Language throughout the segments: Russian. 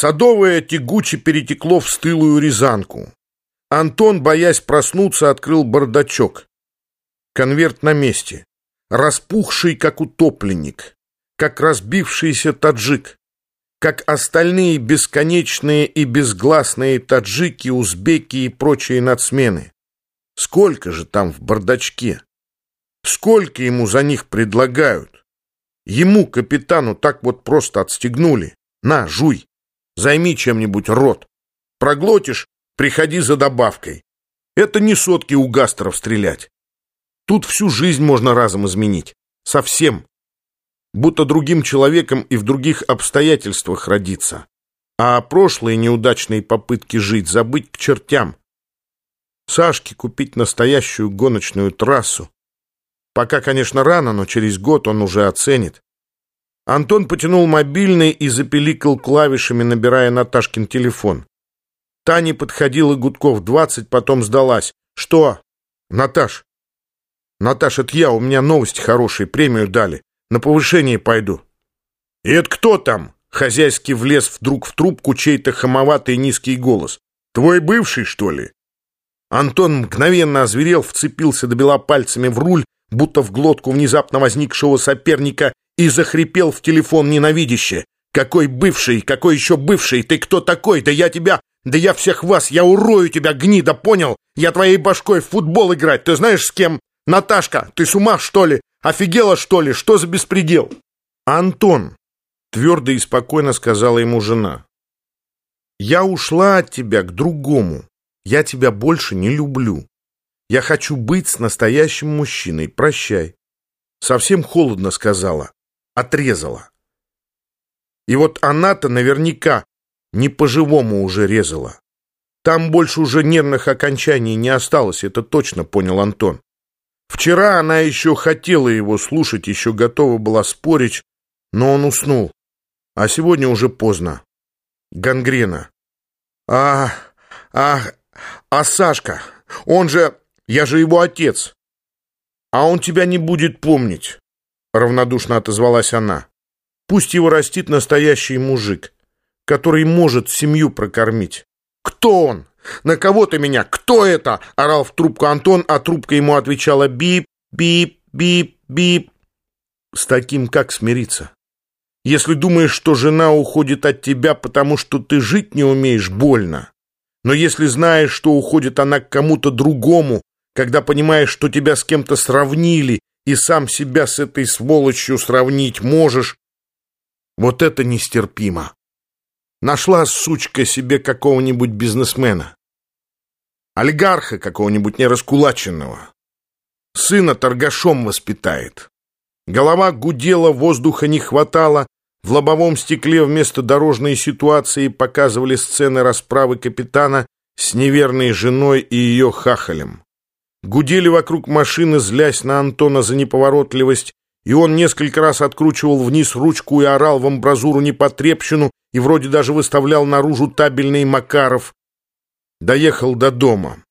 Садовое тягуче перетекло в стылую рязанку. Антон, боясь проснуться, открыл бардачок. Конверт на месте. Распухший, как утопленник. Как разбившийся таджик. Как остальные бесконечные и безгласные таджики, узбеки и прочие нацмены. Сколько же там в бардачке? Сколько ему за них предлагают? Ему, капитану, так вот просто отстегнули. На, жуй, займи чем-нибудь рот. Проглотишь, приходи за добавкой. Это не сотки у гастеров стрелять. Тут всю жизнь можно разом изменить. Совсем. Будто другим человеком и в других обстоятельствах родиться. А прошлые неудачные попытки жить забыть к чертям. Сашке купить настоящую гоночную трассу, Пока, конечно, рано, но через год он уже оценит. Антон потянул мобильный и запеликал клавишами, набирая Наташкин телефон. Таня подходила гудков двадцать, потом сдалась. «Что?» «Наташ». «Наташ, это я, у меня новости хорошие, премию дали. На повышение пойду». «И это кто там?» Хозяйский влез вдруг в трубку чей-то хамоватый низкий голос. «Твой бывший, что ли?» Антон мгновенно озверел, вцепился до бела пальцами в руль будто в глотку внезапно возникшего соперника, и захрипел в телефон ненавидяще. «Какой бывший? Какой еще бывший? Ты кто такой? Да я тебя... Да я всех вас! Я урою тебя, гнида, понял? Я твоей башкой в футбол играть, ты знаешь с кем? Наташка, ты с ума, что ли? Офигела, что ли? Что за беспредел?» «Антон», — твердо и спокойно сказала ему жена, «я ушла от тебя к другому. Я тебя больше не люблю. Я хочу быть с настоящим мужчиной. Прощай. Совсем холодно сказала. Отрезала. И вот она-то наверняка не по-живому уже резала. Там больше уже нервных окончаний не осталось, это точно понял Антон. Вчера она еще хотела его слушать, еще готова была спорить, но он уснул. А сегодня уже поздно. Гангрена. А, а, а Сашка, он же... Я же его отец. А он тебя не будет помнить, равнодушно отозвалась она. Пусть его растит настоящий мужик, который может семью прокормить. Кто он? На кого ты меня? Кто это? орал в трубку Антон, а трубка ему отвечала бип, бип, бип, бип. С таким как смириться? Если думаешь, что жена уходит от тебя, потому что ты жить не умеешь, больно. Но если знаешь, что уходит она к кому-то другому, когда понимаешь, что тебя с кем-то сравнили, и сам себя с этой сволочью сравнить можешь, вот это нестерпимо. Нашла сучка себе какого-нибудь бизнесмена. Олигарха какого-нибудь нераскулаченного. Сына торгашом воспитает. Голова гудела, воздуха не хватало. В лобовом стекле вместо дорожной ситуации показывали сцены расправы капитана с неверной женой и ее хахалем. Гудели вокруг машины, злясь на Антона за неповоротливость, и он несколько раз откручивал вниз ручку и орал в амбразуру непотребщину и вроде даже выставлял наружу табельный Макаров. Доехал до дома.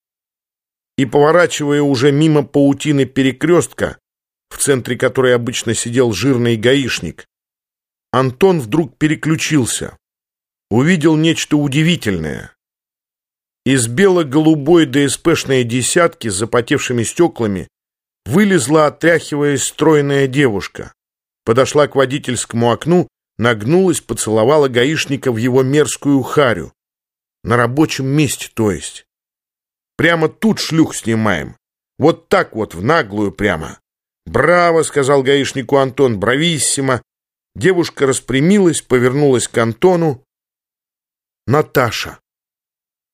И, поворачивая уже мимо паутины перекрестка, в центре которой обычно сидел жирный гаишник, Антон вдруг переключился. Увидел нечто удивительное. Из бело-голубой ДСПшной десятки с запотевшими стеклами вылезла, отряхиваясь, стройная девушка. Подошла к водительскому окну, нагнулась, поцеловала гаишника в его мерзкую харю. На рабочем месте, то есть. Прямо тут шлюх снимаем. Вот так вот, в наглую прямо. «Браво!» — сказал гаишнику Антон. «Брависсимо!» Девушка распрямилась, повернулась к Антону. «Наташа!»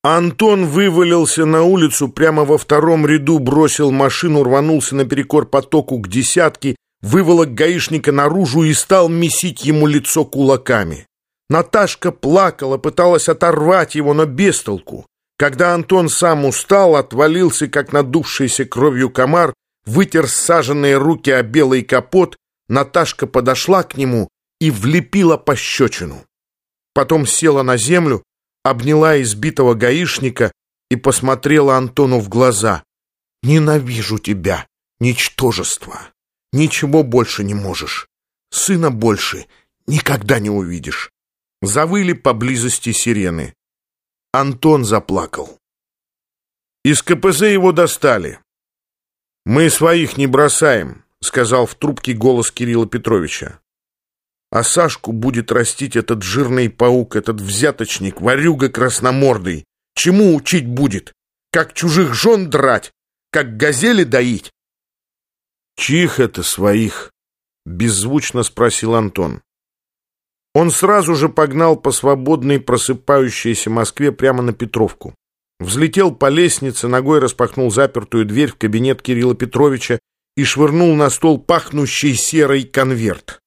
Антон вывалился на улицу, прямо во втором ряду бросил машину, рванулся наперекор потоку к десятке, выволок гаишника наружу и стал месить ему лицо кулаками. Наташка плакала, пыталась оторвать его, но без толку. Когда Антон сам устал, отвалился, как надувшийся кровью комар, вытер саженные руки о белый капот, Наташка подошла к нему и влепила пощечину. Потом села на землю, обняла избитого гаишника и посмотрела Антону в глаза. «Ненавижу тебя, ничтожество. Ничего больше не можешь. Сына больше никогда не увидишь. Завыли поблизости сирены. Антон заплакал. Из КПЗ его достали. «Мы своих не бросаем», — сказал в трубке голос Кирилла Петровича. «А Сашку будет растить этот жирный паук, этот взяточник, ворюга красномордый. Чему учить будет? Как чужих жен драть? Как газели доить?» «Чьих это своих?» — беззвучно спросил Антон. Он сразу же погнал по свободной просыпающейся Москве прямо на Петровку. Взлетел по лестнице, ногой распахнул запертую дверь в кабинет Кирилла Петровича и швырнул на стол пахнущий серый конверт.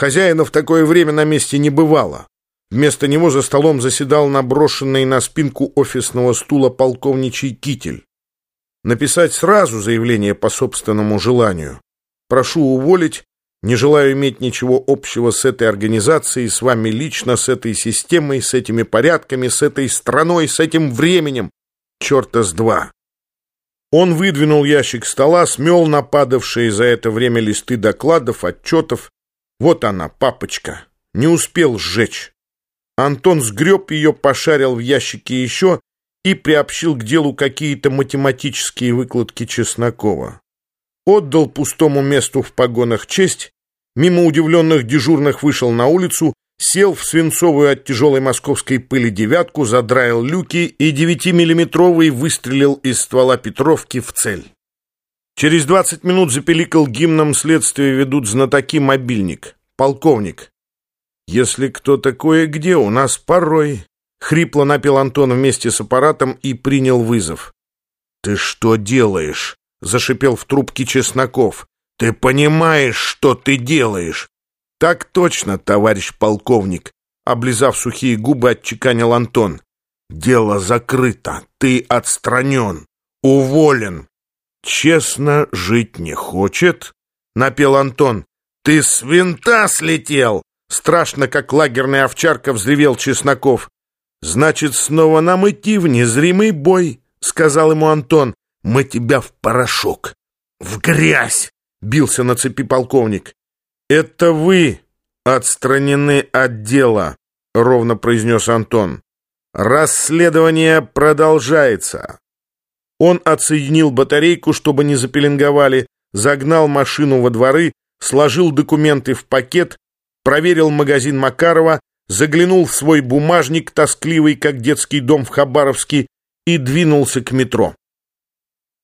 Хозяина в такое время на месте не бывало. Вместо него за столом заседал наброшенный на спинку офисного стула полковничий китель. Написать сразу заявление по собственному желанию. Прошу уволить, не желаю иметь ничего общего с этой организацией, с вами лично, с этой системой, с этими порядками, с этой страной, с этим временем. Черта с два. Он выдвинул ящик стола, смел нападавшие за это время листы докладов, отчетов. Вот она, папочка. Не успел сжечь. Антон сгреб ее, пошарил в ящике еще и приобщил к делу какие-то математические выкладки Чеснокова отдал пустому месту в погонах честь, мимо удивленных дежурных вышел на улицу, сел в свинцовую от тяжелой московской пыли девятку, задраил люки и девятимиллиметровый выстрелил из ствола Петровки в цель. Через двадцать минут запеликал гимном следствия ведут знатоки мобильник. Полковник. «Если кто такое где, у нас порой...» Хрипло напел Антон вместе с аппаратом и принял вызов. «Ты что делаешь?» — зашипел в трубке Чесноков. «Ты понимаешь, что ты делаешь?» «Так точно, товарищ полковник», — облизав сухие губы, отчеканил Антон. «Дело закрыто. Ты отстранен. Уволен». «Честно жить не хочет?» — напел Антон. «Ты с винта слетел!» Страшно, как лагерная овчарка, взревел Чесноков. «Значит, снова нам идти в незримый бой», — сказал ему Антон мы тебя в порошок, в грязь!» — бился на цепи полковник. «Это вы отстранены от дела», — ровно произнес Антон. «Расследование продолжается». Он отсоединил батарейку, чтобы не запеленговали, загнал машину во дворы, сложил документы в пакет, проверил магазин Макарова, заглянул в свой бумажник, тоскливый, как детский дом в Хабаровске, и двинулся к метро.